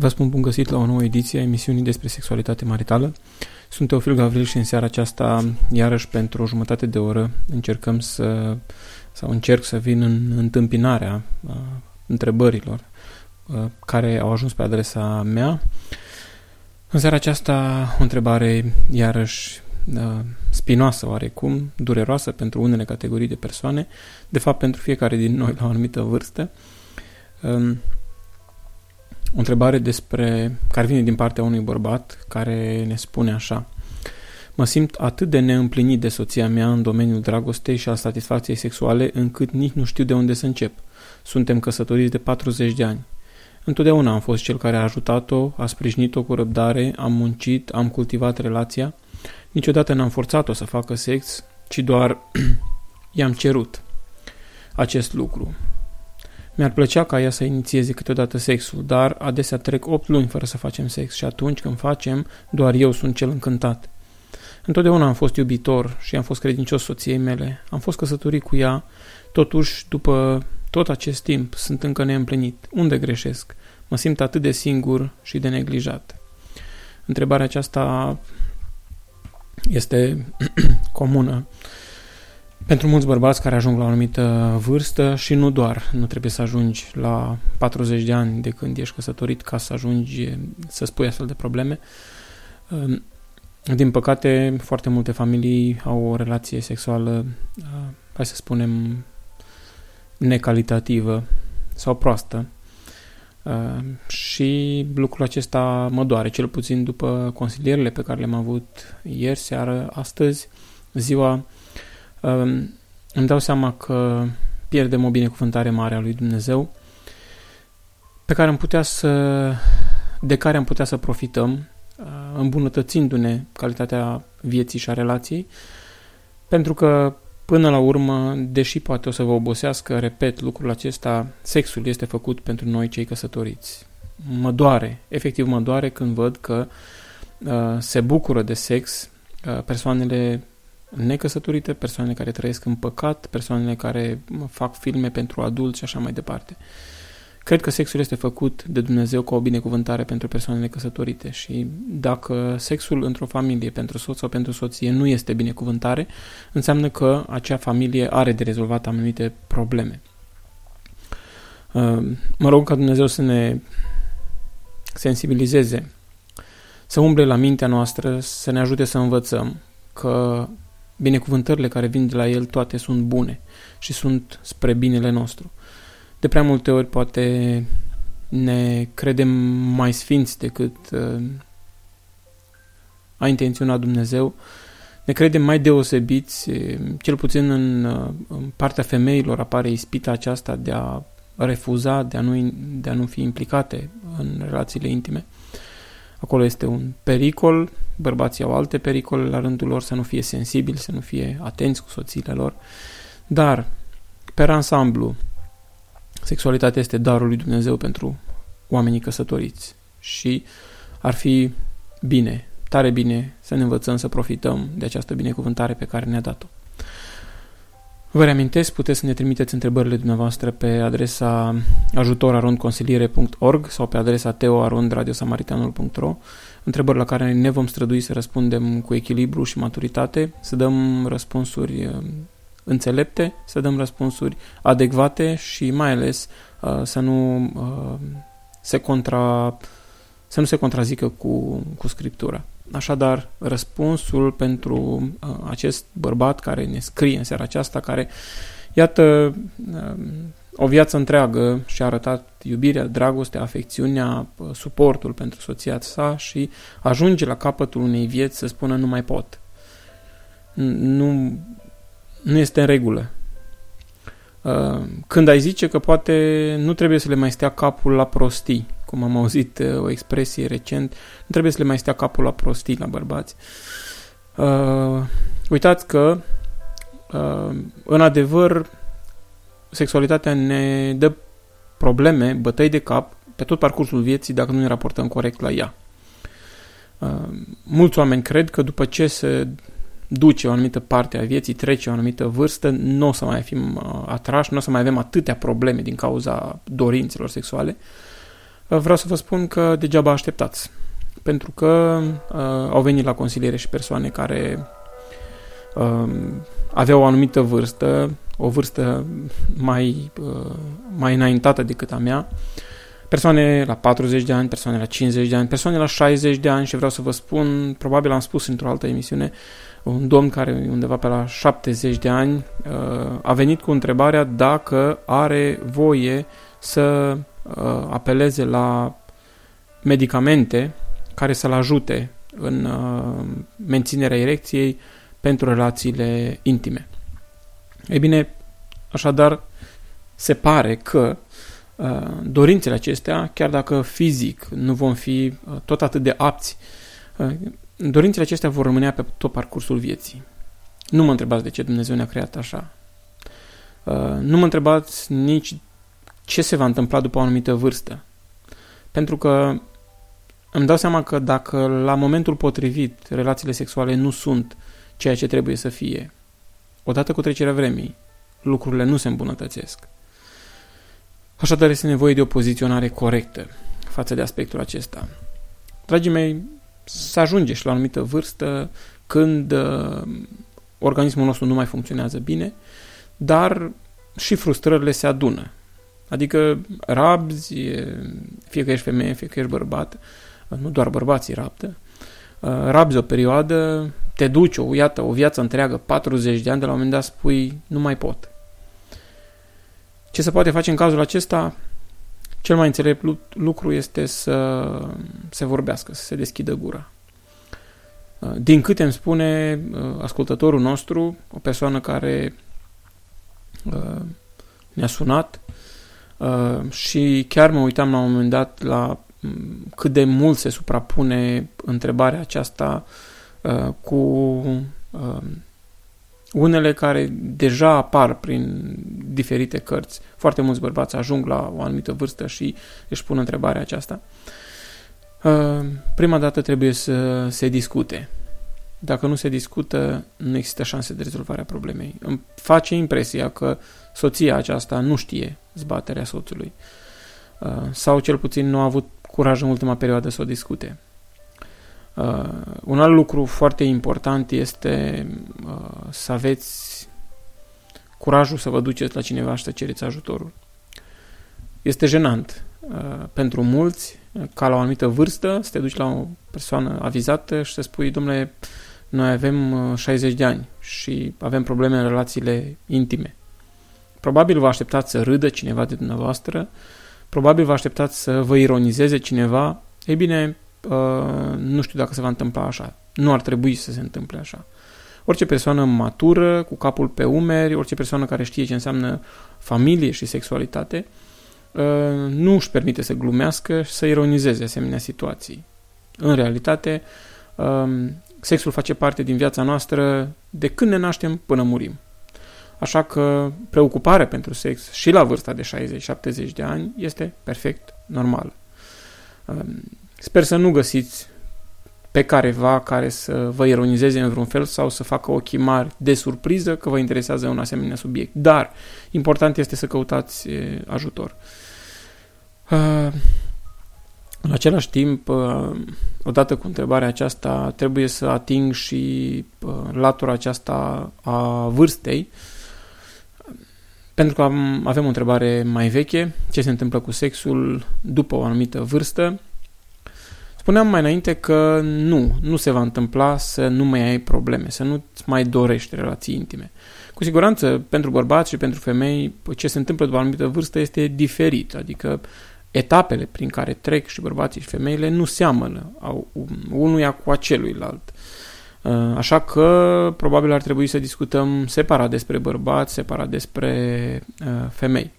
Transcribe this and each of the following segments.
Vă spun bun găsit la o nouă ediție a emisiunii despre sexualitate maritală. Sunt Teofil Gavril și în seara aceasta, iarăși pentru o jumătate de oră, încercăm să, sau încerc să vin în întâmpinarea a, întrebărilor a, care au ajuns pe adresa mea. În seara aceasta, o întrebare iarăși a, spinoasă oarecum, dureroasă pentru unele categorii de persoane, de fapt pentru fiecare din noi la o anumită vârstă. A, o întrebare despre, care vine din partea unui bărbat care ne spune așa. Mă simt atât de neîmplinit de soția mea în domeniul dragostei și al satisfacției sexuale încât nici nu știu de unde să încep. Suntem căsătoriți de 40 de ani. Întotdeauna am fost cel care a ajutat-o, a sprijinit-o cu răbdare, am muncit, am cultivat relația. Niciodată n-am forțat-o să facă sex, ci doar i-am cerut acest lucru. Mi-ar plăcea ca ea să inițieze câteodată sexul, dar adesea trec 8 luni fără să facem sex și atunci când facem, doar eu sunt cel încântat. Întotdeauna am fost iubitor și am fost credincios soției mele. Am fost căsătorit cu ea, totuși, după tot acest timp, sunt încă neîmplinit. Unde greșesc? Mă simt atât de singur și de neglijat. Întrebarea aceasta este comună pentru mulți bărbați care ajung la o anumită vârstă și nu doar, nu trebuie să ajungi la 40 de ani de când ești căsătorit ca să ajungi să spui astfel de probleme. Din păcate, foarte multe familii au o relație sexuală, hai să spunem, necalitativă sau proastă. Și lucrul acesta mă doare, cel puțin după consilierile pe care le-am avut ieri seară, astăzi, ziua îmi dau seama că pierdem o binecuvântare mare a lui Dumnezeu pe care am putea să, de care am putea să profităm uh, îmbunătățindu-ne calitatea vieții și a relației pentru că Până la urmă, deși poate o să vă obosească, repet lucrul acesta, sexul este făcut pentru noi cei căsătoriți. Mă doare, efectiv mă doare când văd că uh, se bucură de sex uh, persoanele necăsătorite, persoane care trăiesc în păcat, persoanele care fac filme pentru adulți și așa mai departe. Cred că sexul este făcut de Dumnezeu ca o binecuvântare pentru persoanele căsătorite și dacă sexul într-o familie, pentru soț sau pentru soție, nu este binecuvântare, înseamnă că acea familie are de rezolvat anumite probleme. Uh, mă rog ca Dumnezeu să ne sensibilizeze, să umble la mintea noastră, să ne ajute să învățăm că Binecuvântările care vin de la El toate sunt bune și sunt spre binele nostru. De prea multe ori poate ne credem mai sfinți decât uh, a intenționat Dumnezeu, ne credem mai deosebiți, cel puțin în, uh, în partea femeilor apare ispita aceasta de a refuza, de a nu, de a nu fi implicate în relațiile intime. Acolo este un pericol, bărbații au alte pericole la rândul lor, să nu fie sensibili, să nu fie atenți cu soțiile lor. Dar, pe ansamblu, sexualitatea este darul lui Dumnezeu pentru oamenii căsătoriți și ar fi bine, tare bine să ne învățăm să profităm de această binecuvântare pe care ne-a dat-o. Vă reamintesc, puteți să ne trimiteți întrebările dumneavoastră pe adresa ajutorarondconsiliere.org sau pe adresa teoarondradiosamaritanul.ro întrebări la care ne vom strădui să răspundem cu echilibru și maturitate, să dăm răspunsuri uh, înțelepte, să dăm răspunsuri adecvate și mai ales uh, să nu uh, se contra să nu se contrazică cu, cu scriptura. Așadar, răspunsul pentru uh, acest bărbat care ne scrie în seara aceasta, care, iată, uh, o viață întreagă și-a arătat iubirea, dragostea, afecțiunea, uh, suportul pentru soția sa și ajunge la capătul unei vieți să spună nu mai pot. Nu, nu este în regulă. Uh, când ai zice că poate nu trebuie să le mai stea capul la prostii, cum am auzit uh, o expresie recent, nu trebuie să le mai stea capul la prostii la bărbați. Uh, uitați că, uh, în adevăr, sexualitatea ne dă probleme, bătăi de cap, pe tot parcursul vieții dacă nu ne raportăm corect la ea. Uh, mulți oameni cred că după ce se duce o anumită parte a vieții, trece o anumită vârstă, nu o să mai fim uh, atrași, nu o să mai avem atâtea probleme din cauza dorințelor sexuale. Vreau să vă spun că degeaba așteptați. Pentru că uh, au venit la consiliere și persoane care uh, aveau o anumită vârstă, o vârstă mai, uh, mai înaintată decât a mea, persoane la 40 de ani, persoane la 50 de ani, persoane la 60 de ani și vreau să vă spun, probabil am spus într-o altă emisiune, un domn care undeva pe la 70 de ani uh, a venit cu întrebarea dacă are voie să uh, apeleze la medicamente care să-l ajute în uh, menținerea erecției pentru relațiile intime. Ei bine, așadar, se pare că uh, dorințele acestea, chiar dacă fizic nu vom fi uh, tot atât de apți, uh, dorințele acestea vor rămâne pe tot parcursul vieții. Nu mă întrebați de ce Dumnezeu ne-a creat așa. Uh, nu mă întrebați nici ce se va întâmpla după o anumită vârstă. Pentru că îmi dau seama că dacă la momentul potrivit relațiile sexuale nu sunt ceea ce trebuie să fie, odată cu trecerea vremii, lucrurile nu se îmbunătățesc. Așadar este nevoie de o poziționare corectă față de aspectul acesta. Dragii mei, să ajunge și la o anumită vârstă când uh, organismul nostru nu mai funcționează bine, dar și frustrările se adună. Adică rabzi, fie că ești femeie, fie că ești bărbat, nu doar bărbații raptă, uh, rabzi o perioadă, te duci, o, iată, o viață întreagă, 40 de ani, de la un moment dat spui, nu mai pot. Ce se poate face în cazul acesta? Cel mai înțelept lucru este să se vorbească, să se deschidă gura. Uh, din câte îmi spune uh, ascultătorul nostru, o persoană care ne-a sunat și chiar mă uitam la un moment dat la cât de mult se suprapune întrebarea aceasta uh, cu uh, unele care deja apar prin diferite cărți. Foarte mulți bărbați ajung la o anumită vârstă și își pun întrebarea aceasta. Uh, prima dată trebuie să se discute. Dacă nu se discută, nu există șanse de rezolvare a problemei. Îmi face impresia că soția aceasta nu știe zbaterea soțului. Sau cel puțin nu a avut curaj în ultima perioadă să o discute. Uh, un alt lucru foarte important este uh, să aveți curajul să vă duceți la cineva și să cereți ajutorul. Este jenant uh, pentru mulți ca la o anumită vârstă să te duci la o persoană avizată și să spui, domnule, noi avem 60 uh, de ani și avem probleme în relațiile intime. Probabil vă așteptați să râdă cineva de dumneavoastră Probabil vă așteptați să vă ironizeze cineva. Ei bine, uh, nu știu dacă se va întâmpla așa. Nu ar trebui să se întâmple așa. Orice persoană matură, cu capul pe umeri, orice persoană care știe ce înseamnă familie și sexualitate, uh, nu își permite să glumească și să ironizeze asemenea situații. În realitate, um, sexul face parte din viața noastră de când ne naștem până murim. Așa că preocuparea pentru sex și la vârsta de 60-70 de ani este perfect normal. Um, sper să nu găsiți pe careva care să vă ironizeze în vreun fel sau să facă ochii mari de surpriză că vă interesează un asemenea subiect. Dar important este să căutați ajutor. Uh, în același timp, uh, odată cu întrebarea aceasta, trebuie să ating și uh, latura aceasta a vârstei, pentru că am, avem o întrebare mai veche, ce se întâmplă cu sexul după o anumită vârstă. Spuneam mai înainte că nu, nu se va întâmpla să nu mai ai probleme, să nu-ți mai dorești relații intime. Cu siguranță, pentru bărbați și pentru femei, ce se întâmplă după o anumită vârstă este diferit, adică etapele prin care trec și bărbații și femeile nu seamănă au unuia cu aceluilalt. Uh, așa că probabil ar trebui să discutăm separat despre bărbați, separat despre uh, femei.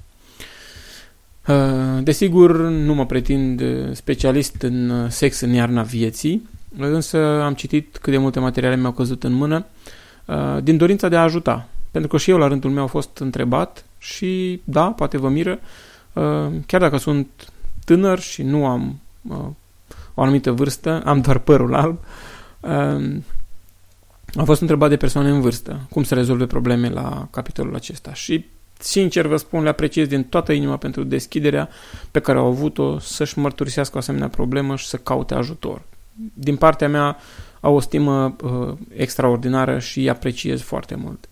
Uh, desigur, nu mă pretind specialist în sex în iarna vieții, însă am citit cât de multe materiale mi-au căzut în mână din dorința de a ajuta. Pentru că și eu la rândul meu am fost întrebat și da, poate vă miră, chiar dacă sunt tânăr și nu am o anumită vârstă, am doar părul alb, am fost întrebat de persoane în vârstă cum să rezolve probleme la capitolul acesta și sincer vă spun, le apreciez din toată inima pentru deschiderea pe care au avut-o să-și mărturisească o asemenea problemă și să caute ajutor. Din partea mea au o stimă uh, extraordinară și îi apreciez foarte mult.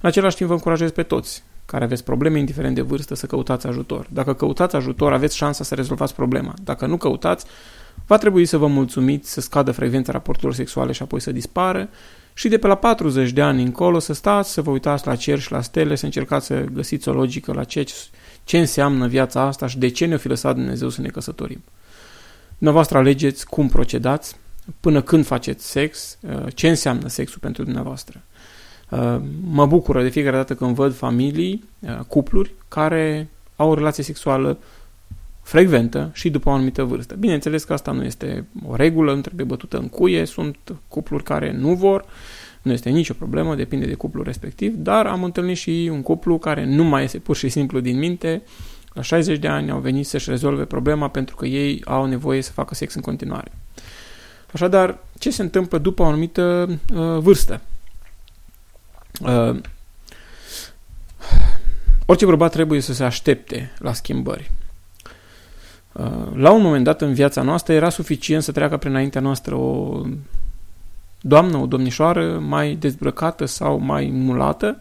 În același timp vă încurajez pe toți care aveți probleme, indiferent de vârstă, să căutați ajutor. Dacă căutați ajutor, aveți șansa să rezolvați problema. Dacă nu căutați, va trebui să vă mulțumiți să scadă frecvența raporturilor sexuale și apoi să dispară și de pe la 40 de ani încolo să stați, să vă uitați la cer și la stele, să încercați să găsiți o logică la ce, ce înseamnă viața asta și de ce ne-a fi lăsat Dumnezeu să ne căsătorim. Dumneavoastră alegeți cum procedați, până când faceți sex, uh, ce înseamnă sexul pentru dumneavoastră. Uh, mă bucură de fiecare dată când văd familii, uh, cupluri, care au o relație sexuală frecventă și după o anumită vârstă. Bineînțeles că asta nu este o regulă, nu trebuie bătută în cuie, sunt cupluri care nu vor, nu este nicio problemă, depinde de cuplul respectiv, dar am întâlnit și un cuplu care nu mai este pur și simplu din minte, la 60 de ani au venit să-și rezolve problema pentru că ei au nevoie să facă sex în continuare. Așadar, ce se întâmplă după o anumită uh, vârstă? Uh, orice bărbat trebuie să se aștepte la schimbări. Uh, la un moment dat în viața noastră era suficient să treacă prin înaintea noastră o doamnă, o domnișoară mai dezbrăcată sau mai mulată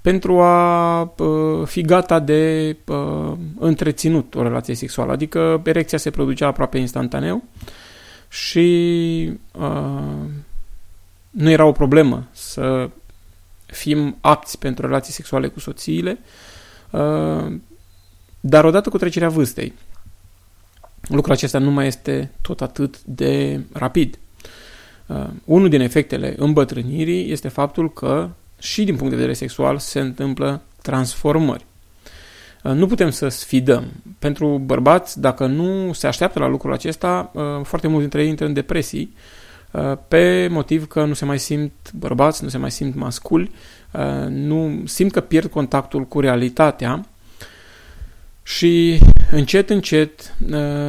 pentru a uh, fi gata de uh, întreținut o relație sexuală. Adică erecția se producea aproape instantaneu și uh, nu era o problemă să fim apți pentru relații sexuale cu soțiile, uh, dar odată cu trecerea vârstei, lucrul acesta nu mai este tot atât de rapid. Uh, unul din efectele îmbătrânirii este faptul că și din punct de vedere sexual se întâmplă transformări. Uh, nu putem să sfidăm. Pentru bărbați, dacă nu se așteaptă la lucrul acesta, uh, foarte mulți dintre ei intră în depresii uh, pe motiv că nu se mai simt bărbați, nu se mai simt masculi, nu simt că pierd contactul cu realitatea și încet, încet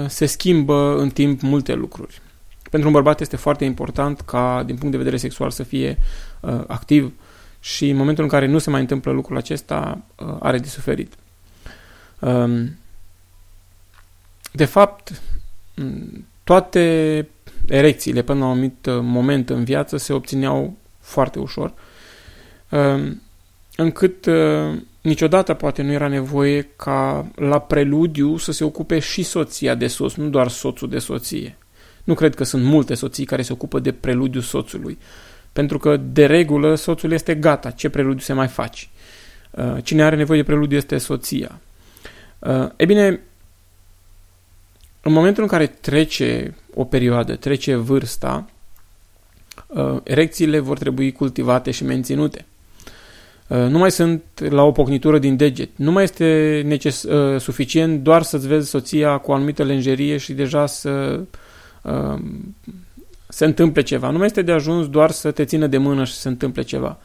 se schimbă în timp multe lucruri. Pentru un bărbat este foarte important ca, din punct de vedere sexual, să fie activ și în momentul în care nu se mai întâmplă lucrul acesta, are de suferit. Um, de fapt, toate erecțiile până la un anumit uh, moment în viață se obțineau foarte ușor, um, încât uh, niciodată poate nu era nevoie ca la preludiu să se ocupe și soția de soț, nu doar soțul de soție. Nu cred că sunt multe soții care se ocupă de preludiu soțului, pentru că de regulă soțul este gata, ce preludiu se mai faci. Uh, cine are nevoie de preludiu este soția. Uh, e bine, în momentul în care trece o perioadă, trece vârsta, uh, erecțiile vor trebui cultivate și menținute. Uh, nu mai sunt la o pocnitură din deget. Nu mai este neces- suficient doar să-ți vezi soția cu o anumită lenjerie și deja să se întâmple ceva. Nu mai este de ajuns doar să te țină de mână și să se întâmple ceva.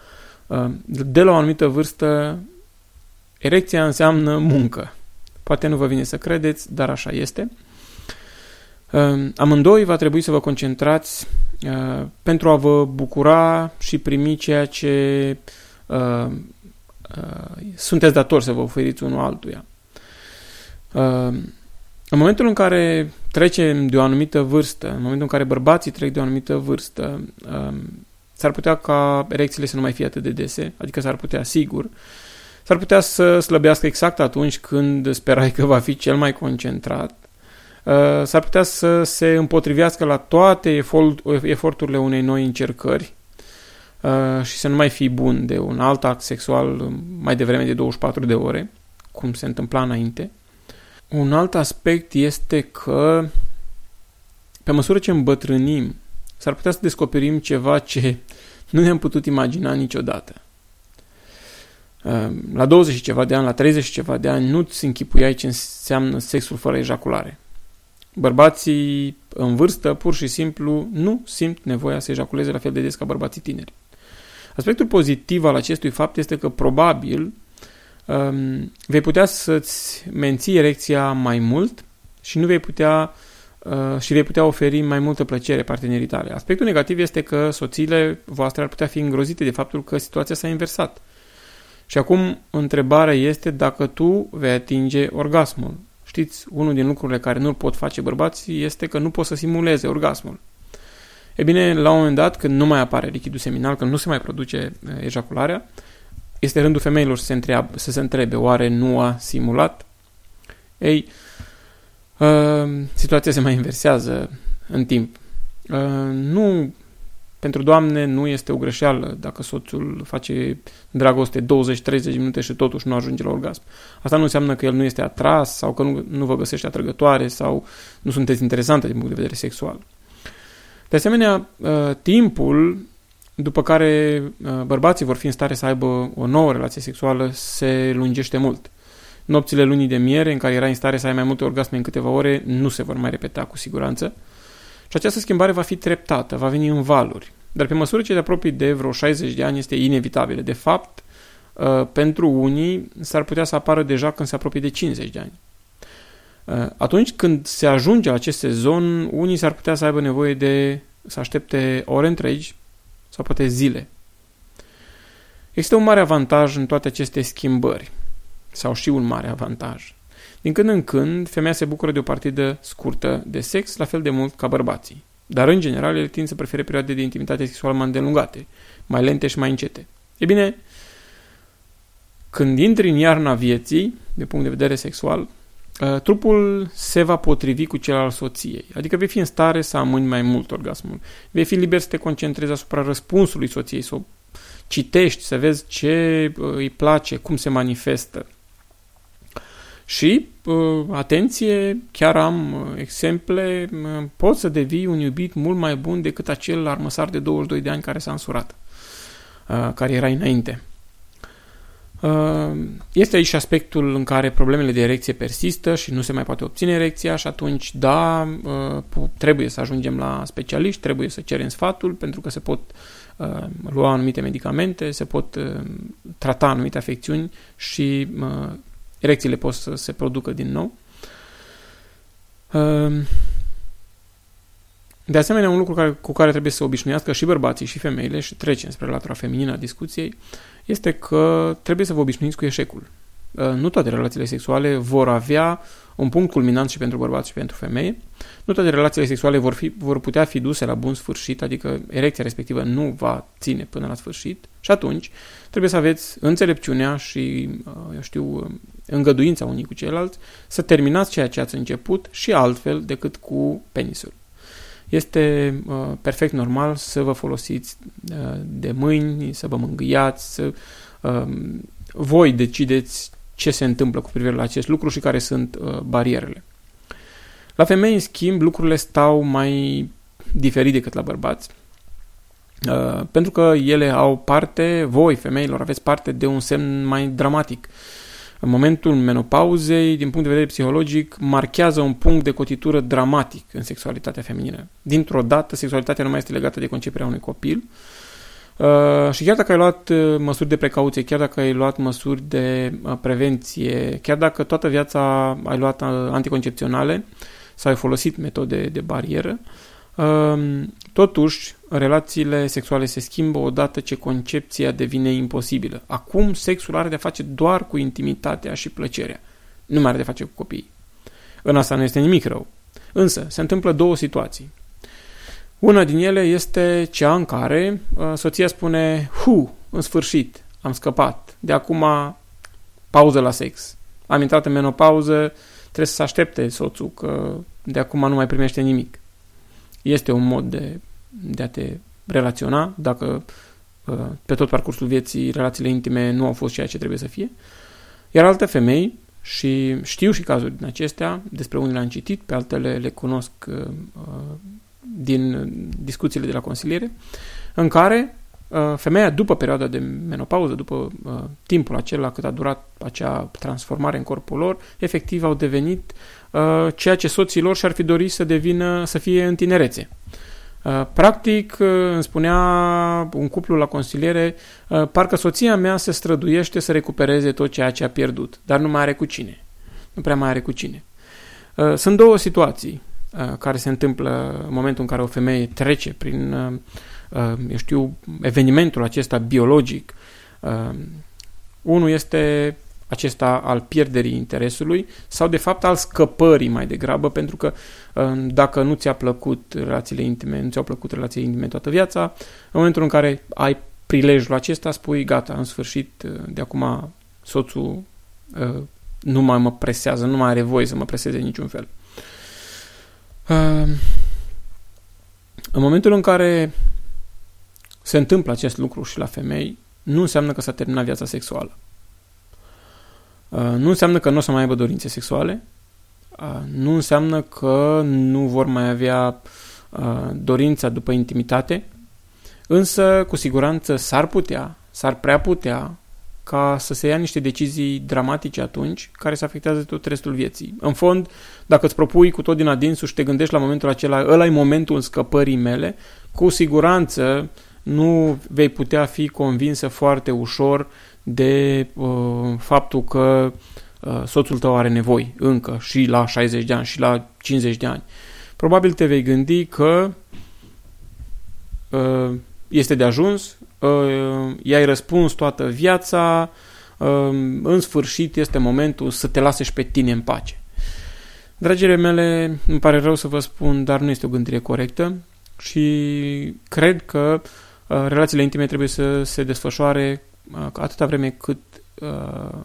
De la o anumită vârstă, erecția înseamnă muncă. Poate nu vă vine să credeți, dar așa este. Ehm, amândoi va trebui să vă concentrați uh, pentru a vă bucura și primi ceea ce uh, uh, sunteți datori să vă oferiți unul altuia. Ehm, în momentul în care trecem de o anumită vârstă, în momentul în care bărbații trec de o anumită vârstă, ehm, s-ar putea ca erecțiile să nu mai fie atât de dese, adică s-ar putea sigur, s-ar putea să slăbească exact atunci când sperai că va fi cel mai concentrat. Uh, s-ar putea să se împotrivească la toate eforturile unei noi încercări uh, și să nu mai fii bun de un alt act sexual mai devreme de 24 de ore, cum se întâmpla înainte. Un alt aspect este că pe măsură ce îmbătrânim, s-ar putea să descoperim ceva ce nu ne-am putut imagina niciodată. Ehm, la 20 și ceva de ani, la 30 și ceva de ani, nu-ți închipuiai ce înseamnă sexul fără ejaculare. Bărbații în vârstă, pur și simplu, nu simt nevoia să ejaculeze la fel de des ca bărbații tineri. Aspectul pozitiv al acestui fapt este că probabil um, vei putea să-ți menții erecția mai mult și nu vei putea uh, și vei putea oferi mai multă plăcere partenerii tale. Aspectul negativ este că soțiile voastre ar putea fi îngrozite de faptul că situația s-a inversat Și acum întrebarea este dacă tu vei atinge orgasmul. Știți, unul din lucrurile care nu pot face bărbații este că nu pot să simuleze orgasmul. E bine, la un moment dat, când nu mai apare lichidul seminal, când nu se mai produce ejacularea, este rândul femeilor să se, întreabă, să se întrebe, oare nu a simulat? Ei, uh, situația se mai inversează în timp. Uh, nu, pentru doamne nu este o greșeală dacă soțul face dragoste 20-30 minute și totuși nu ajunge la orgasm. Asta nu înseamnă că el nu este atras sau că nu, nu vă găsește atrăgătoare sau nu sunteți interesante din punct de vedere sexual. De asemenea, uh, timpul după care uh, bărbații vor fi în stare să aibă o nouă relație sexuală se lungește mult. Nopțile lunii de miere, în care era în stare să ai mai multe orgasme în câteva ore, nu se vor mai repeta cu siguranță. Și această schimbare va fi treptată, va veni în valuri. Dar pe măsură ce te apropii de vreo 60 de ani, este inevitabilă. De fapt, uh, pentru unii s-ar putea să apară deja când se apropie de 50 de ani. Uh, atunci când se ajunge la acest sezon, unii s-ar putea să aibă nevoie de să aștepte ore întregi sau poate zile. Există un mare avantaj în toate aceste schimbări, sau și un mare avantaj. Din când în când, femeia se bucură de o partidă scurtă de sex, la fel de mult ca bărbații. Dar, în general, ele tind să prefere perioade de intimitate sexuală mai îndelungate, mai lente și mai încete. E bine, când intri în iarna vieții, de punct de vedere sexual, Uh, trupul se va potrivi cu cel al soției, adică vei fi în stare să amâni mai mult orgasmul. Vei fi liber să te concentrezi asupra răspunsului soției, să o citești, să vezi ce uh, îi place, cum se manifestă. Și, uh, atenție, chiar am exemple, poți să devii un iubit mult mai bun decât acel armăsar de 22 de ani care s-a însurat, care era înainte. Uh, este aici aspectul în care problemele de erecție persistă și nu se mai poate obține erecția și atunci, da, uh, trebuie să ajungem la specialiști, trebuie să cerem sfatul pentru că se pot uh, lua anumite medicamente, se pot trata anumite afecțiuni și erecțiile pot să se producă din nou. De asemenea, un lucru care, cu care trebuie să se obișnuiască și bărbații și femeile, și trecem spre latura feminină a discuției, este că trebuie să vă obișnuiți cu eșecul. Uh, nu toate relațiile sexuale vor avea un punct culminant și pentru bărbați și pentru femeie. Nu toate relațiile sexuale vor, fi, vor putea fi duse la bun sfârșit, adică erecția respectivă nu va ține până la sfârșit și atunci trebuie să aveți înțelepciunea și, uh, eu știu, îngăduința unii cu ceilalți să terminați ceea ce ați început și altfel decât cu penisul este uh, perfect normal să vă folosiți uh, de mâini, să vă mângâiați, să uh, voi decideți ce se întâmplă cu privire la acest lucru și care sunt uh, barierele. La femei, în schimb, lucrurile stau mai diferit decât la bărbați, uh, pentru că ele au parte, voi, femeilor, aveți parte de un semn mai dramatic. Uh, în momentul menopauzei, din punct de vedere psihologic, marchează un punct de cotitură dramatic în sexualitatea feminină. Dintr-o dată, sexualitatea nu mai este legată de conceperea unui copil. Uh, și chiar dacă ai luat uh, măsuri de precauție, chiar dacă ai luat măsuri de uh, prevenție, chiar dacă toată viața ai luat uh, anticoncepționale sau ai folosit metode de barieră, uh, totuși relațiile sexuale se schimbă odată ce concepția devine imposibilă. Acum sexul are de face doar cu intimitatea și plăcerea. Nu mai are de face cu copiii. În asta nu este nimic rău. Însă, se întâmplă două situații. Una din ele este cea în care uh, soția spune, hu, în sfârșit, am scăpat, de acum pauză la sex. Am intrat în menopauză, trebuie să aștepte soțul că de acum nu mai primește nimic. Este un mod de de a te relaționa, dacă uh, pe tot parcursul vieții relațiile intime nu au fost ceea ce trebuie să fie. Iar alte femei, și știu și cazuri din acestea, despre unele am citit, pe altele le cunosc uh, din discuțiile de la consiliere, în care uh, femeia, după perioada de menopauză, după timpul acela cât a durat acea transformare în corpul lor, efectiv au devenit ceea ce soții lor și-ar fi dorit să devină, să fie în tinerețe. Uh, practic, uh, îmi spunea un cuplu la consiliere, uh, parcă soția mea se străduiește să recupereze tot ceea ce a pierdut, dar nu mai are cu cine. Nu prea mai are cu cine. Sunt două situații care se întâmplă în momentul în care o femeie trece prin, eu știu, evenimentul acesta biologic Unul este acesta al pierderii interesului sau de fapt al scăpării mai degrabă, pentru că dacă nu ți-a plăcut relațiile intime, nu ți-au plăcut relațiile intime toată viața, în momentul în care ai prilejul acesta, spui gata, în sfârșit, de acum soțul uh, nu mai mă presează, nu mai are voie să mă preseze niciun fel. Uh, în momentul în care se întâmplă acest lucru și la femei, nu înseamnă că s-a terminat viața sexuală. Uh, nu înseamnă că nu o să mai aibă dorințe sexuale, uh, nu înseamnă că nu vor mai avea uh, dorința după intimitate, însă cu siguranță s-ar putea, s-ar prea putea ca să se ia niște decizii dramatice atunci, care să afectează tot restul vieții. În fond, dacă îți propui cu tot din adinsul și te gândești la momentul acela, ăla e momentul scăpării mele, cu siguranță nu vei putea fi convinsă foarte ușor de uh, faptul că uh, soțul tău are nevoi încă și la 60 de ani și la 50 de ani. Probabil te vei gândi că uh, este de ajuns, uh, i-ai răspuns toată viața, uh, în sfârșit este momentul să te lase și pe tine în pace. Dragile mele, îmi pare rău să vă spun, dar nu este o gândire corectă și cred că uh, relațiile intime trebuie să se desfășoare uh, atâta vreme cât, uh,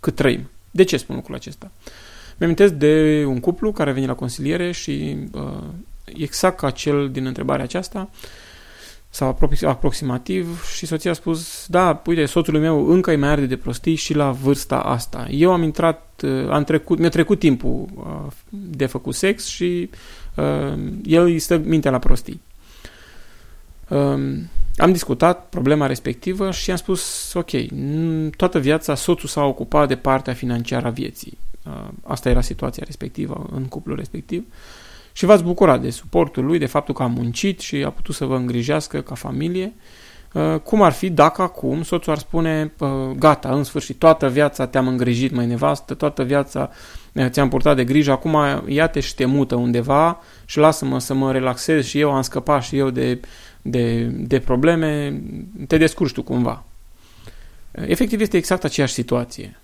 cât trăim. De ce spun lucrul acesta? Mi-amintesc de un cuplu care a venit la consiliere și uh, exact ca cel din întrebarea aceasta, uh, sau aproximativ și soția a spus, da, uite, soțul meu încă e mai arde de prostii și la vârsta asta. Eu am intrat, uh, am trecut, mi-a trecut timpul uh, de făcut sex și uh, el îi stă mintea la prostii. Um, am discutat problema respectivă și am spus, ok, toată viața soțul s-a ocupat de partea financiară a vieții. Asta era situația respectivă în cuplul respectiv. Uh, și v-ați bucurat de suportul lui, de faptul că a muncit și a putut să vă îngrijească ca familie. Uh, cum ar fi dacă acum soțul ar spune, uh, gata, în sfârșit, toată viața te-am îngrijit, mai nevastă, toată viața uh, ți-am purtat de grijă, acum ia-te și te mută undeva și lasă-mă să mă relaxez și eu am scăpat și eu de, de, de probleme, te descurci tu cumva. Efectiv este exact aceeași situație.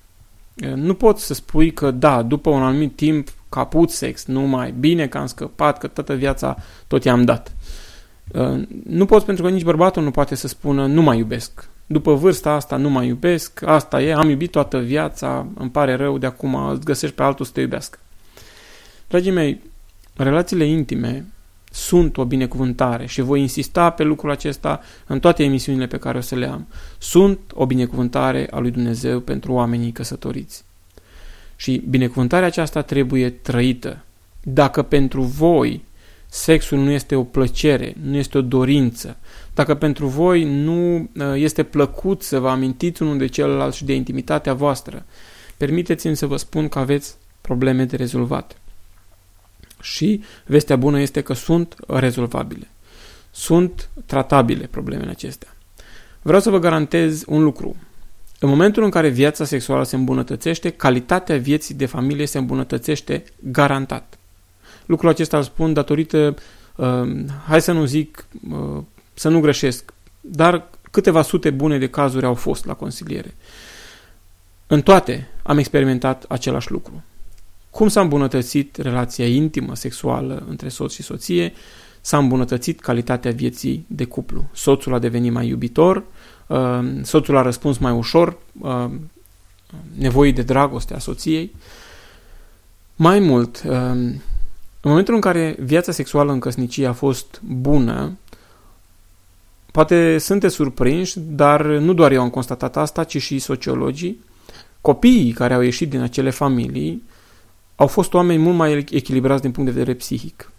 Nu poți să spui că da, după un anumit timp caput sex, nu mai bine că am scăpat, că toată viața tot i-am dat. Uh, nu poți pentru că nici bărbatul nu poate să spună nu mai iubesc. După vârsta asta nu mai iubesc, asta e, am iubit toată viața, îmi pare rău, de acum îți găsești pe altul să te iubească. Dragii mei, relațiile intime sunt o binecuvântare și voi insista pe lucrul acesta în toate emisiunile pe care o să le am. Sunt o binecuvântare a lui Dumnezeu pentru oamenii căsătoriți. Și binecuvântarea aceasta trebuie trăită. Dacă pentru voi sexul nu este o plăcere, nu este o dorință, dacă pentru voi nu uh, este plăcut să vă amintiți unul de celălalt și de intimitatea voastră, permiteți-mi să vă spun că aveți probleme de rezolvat. Și vestea bună este că sunt rezolvabile. Sunt tratabile problemele acestea. Vreau să vă garantez un lucru. În momentul în care viața sexuală se îmbunătățește, calitatea vieții de familie se îmbunătățește garantat. Lucrul acesta îl spun datorită, uh, hai să nu zic, uh, să nu greșesc, dar câteva sute bune de cazuri au fost la consiliere. În toate am experimentat același lucru. Cum s-a îmbunătățit relația intimă, sexuală între soț și soție, s-a îmbunătățit calitatea vieții de cuplu. Soțul a devenit mai iubitor, Uh, soțul a răspuns mai ușor uh, nevoii de dragoste a soției. Mai mult, uh, în momentul în care viața sexuală în căsnicie a fost bună, poate sunteți surprinși, dar nu doar eu am constatat asta, ci și sociologii, copiii care au ieșit din acele familii au fost oameni mult mai echilibrați din punct de vedere psihic.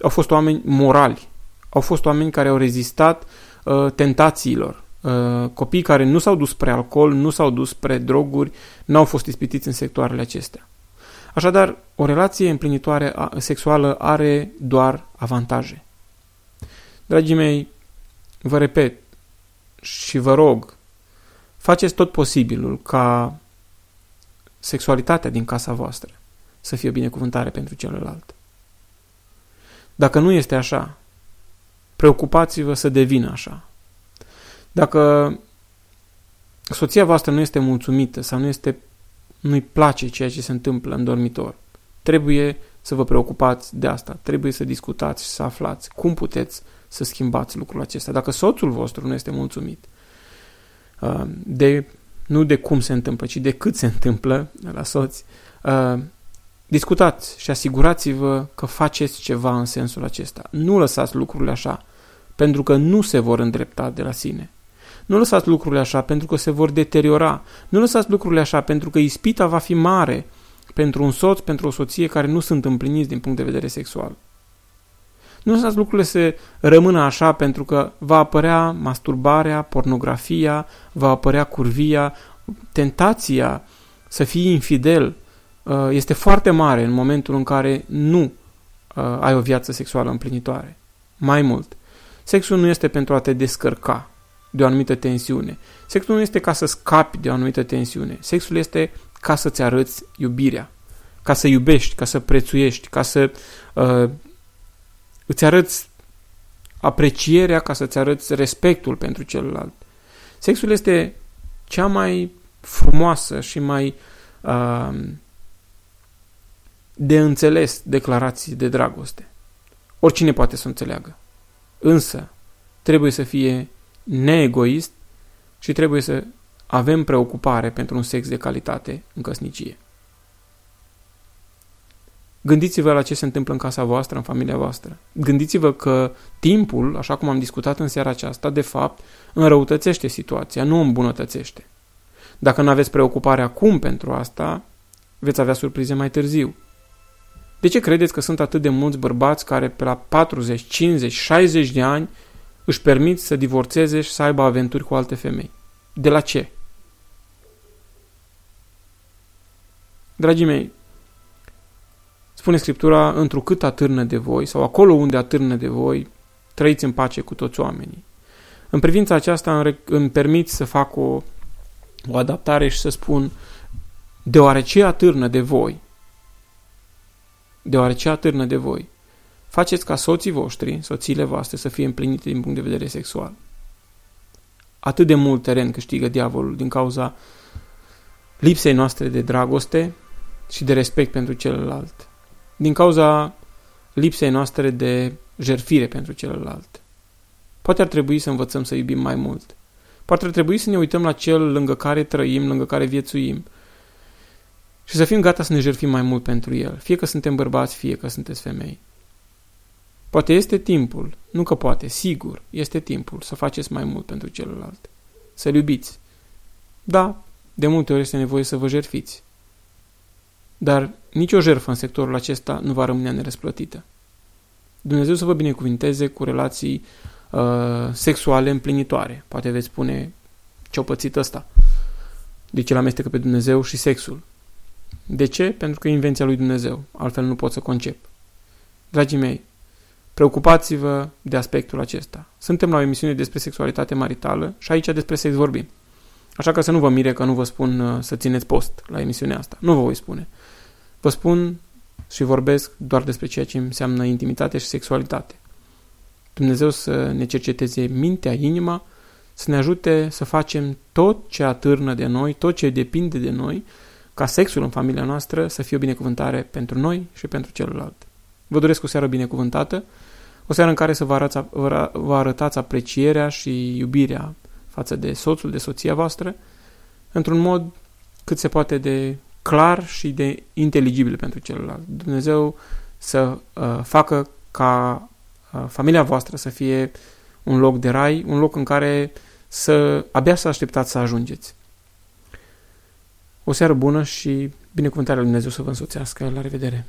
Au fost oameni morali. Au fost oameni care au rezistat uh, tentațiilor. Uh, copii care nu s-au dus spre alcool, nu s-au dus spre droguri, n-au fost ispitiți în sectoarele acestea. Așadar, o relație împlinitoare sexuală are doar avantaje. Dragii mei, vă repet și vă rog, faceți tot posibilul ca sexualitatea din casa voastră să fie o binecuvântare pentru celălalt. Dacă nu este așa, preocupați-vă să devină așa. Dacă soția voastră nu este mulțumită sau nu este, nu-i place ceea ce se întâmplă în dormitor, trebuie să vă preocupați de asta, trebuie să discutați și să aflați cum puteți să schimbați lucrul acesta. Dacă soțul vostru nu este mulțumit uh, de, nu de cum se întâmplă, ci de cât se întâmplă la soți, uh, discutați și asigurați-vă că faceți ceva în sensul acesta. Nu lăsați lucrurile așa, pentru că nu se vor îndrepta de la sine. Nu lăsați lucrurile așa pentru că se vor deteriora. Nu lăsați lucrurile așa pentru că ispita va fi mare pentru un soț, pentru o soție care nu sunt împliniți din punct de vedere sexual. Nu lăsați lucrurile să rămână așa pentru că va apărea masturbarea, pornografia, va apărea curvia, tentația să fii infidel uh, este foarte mare în momentul în care nu uh, ai o viață sexuală împlinitoare. Mai mult, sexul nu este pentru a te descărca de o anumită tensiune. Sexul nu este ca să scapi de o anumită tensiune. Sexul este ca să-ți arăți iubirea, ca să iubești, ca să prețuiești, ca să uh, îți arăți aprecierea, ca să-ți arăți respectul pentru celălalt. Sexul este cea mai frumoasă și mai uh, de înțeles declarații de dragoste. Oricine poate să o înțeleagă. Însă, trebuie să fie neegoist și trebuie să avem preocupare pentru un sex de calitate în căsnicie. Gândiți-vă la ce se întâmplă în casa voastră, în familia voastră. Gândiți-vă că timpul, așa cum am discutat în seara aceasta, de fapt, înrăutățește situația, nu o îmbunătățește. Dacă nu aveți preocupare acum pentru asta, veți avea surprize mai târziu. De ce credeți că sunt atât de mulți bărbați care pe la 40, 50, 60 de ani își permit să divorțeze și să aibă aventuri cu alte femei? De la ce? Dragii mei, spune Scriptura, întrucât atârnă de voi, sau acolo unde atârnă de voi, trăiți în pace cu toți oamenii. În privința aceasta îmi permit să fac o, o adaptare și să spun, deoarece atârnă de voi, deoarece atârnă de voi, faceți ca soții voștri, soțiile voastre, să fie împlinite din punct de vedere sexual. Atât de mult teren câștigă diavolul din cauza lipsei noastre de dragoste și de respect pentru celălalt din cauza lipsei noastre de jerfire pentru celălalt. Poate ar trebui să învățăm să iubim mai mult. Poate ar trebui să ne uităm la cel lângă care trăim, lângă care viețuim și să fim gata să ne jerfim mai mult pentru el, fie că suntem bărbați, fie că sunteți femei. Poate este timpul, nu că poate, sigur, este timpul să faceți mai mult pentru celălalt. Să-l iubiți. Da, de multe ori este nevoie să vă jerfiți. Dar nicio jertfă în sectorul acesta nu va rămâne nerăsplătită. Dumnezeu să vă binecuvinteze cu relații uh, sexuale împlinitoare. Poate veți spune ce-o pățit ăsta. De ce l-amestecă pe Dumnezeu și sexul? De ce? Pentru că e invenția lui Dumnezeu. Altfel nu pot să concep. Dragii mei, preocupați-vă de aspectul acesta. Suntem la o emisiune despre sexualitate maritală și aici despre sex vorbim. Așa că să nu vă mire că nu vă spun uh, să țineți post la emisiunea asta. Nu vă voi spune. Vă spun și vorbesc doar despre ceea ce înseamnă intimitate și sexualitate. Dumnezeu să ne cerceteze mintea, inima, să ne ajute să facem tot ce atârnă de noi, tot ce depinde de noi, ca sexul în familia noastră să fie o binecuvântare pentru noi și pentru celălalt. Vă doresc o seară binecuvântată, o seară în care să vă, arăți, vă arătați aprecierea și iubirea față de soțul, de soția voastră, într-un mod cât se poate de clar și de inteligibil pentru celălalt. Dumnezeu să uh, facă ca uh, familia voastră să fie un loc de rai, un loc în care să abia să așteptați să ajungeți. O seară bună și binecuvântarea lui Dumnezeu să vă însoțească. La revedere!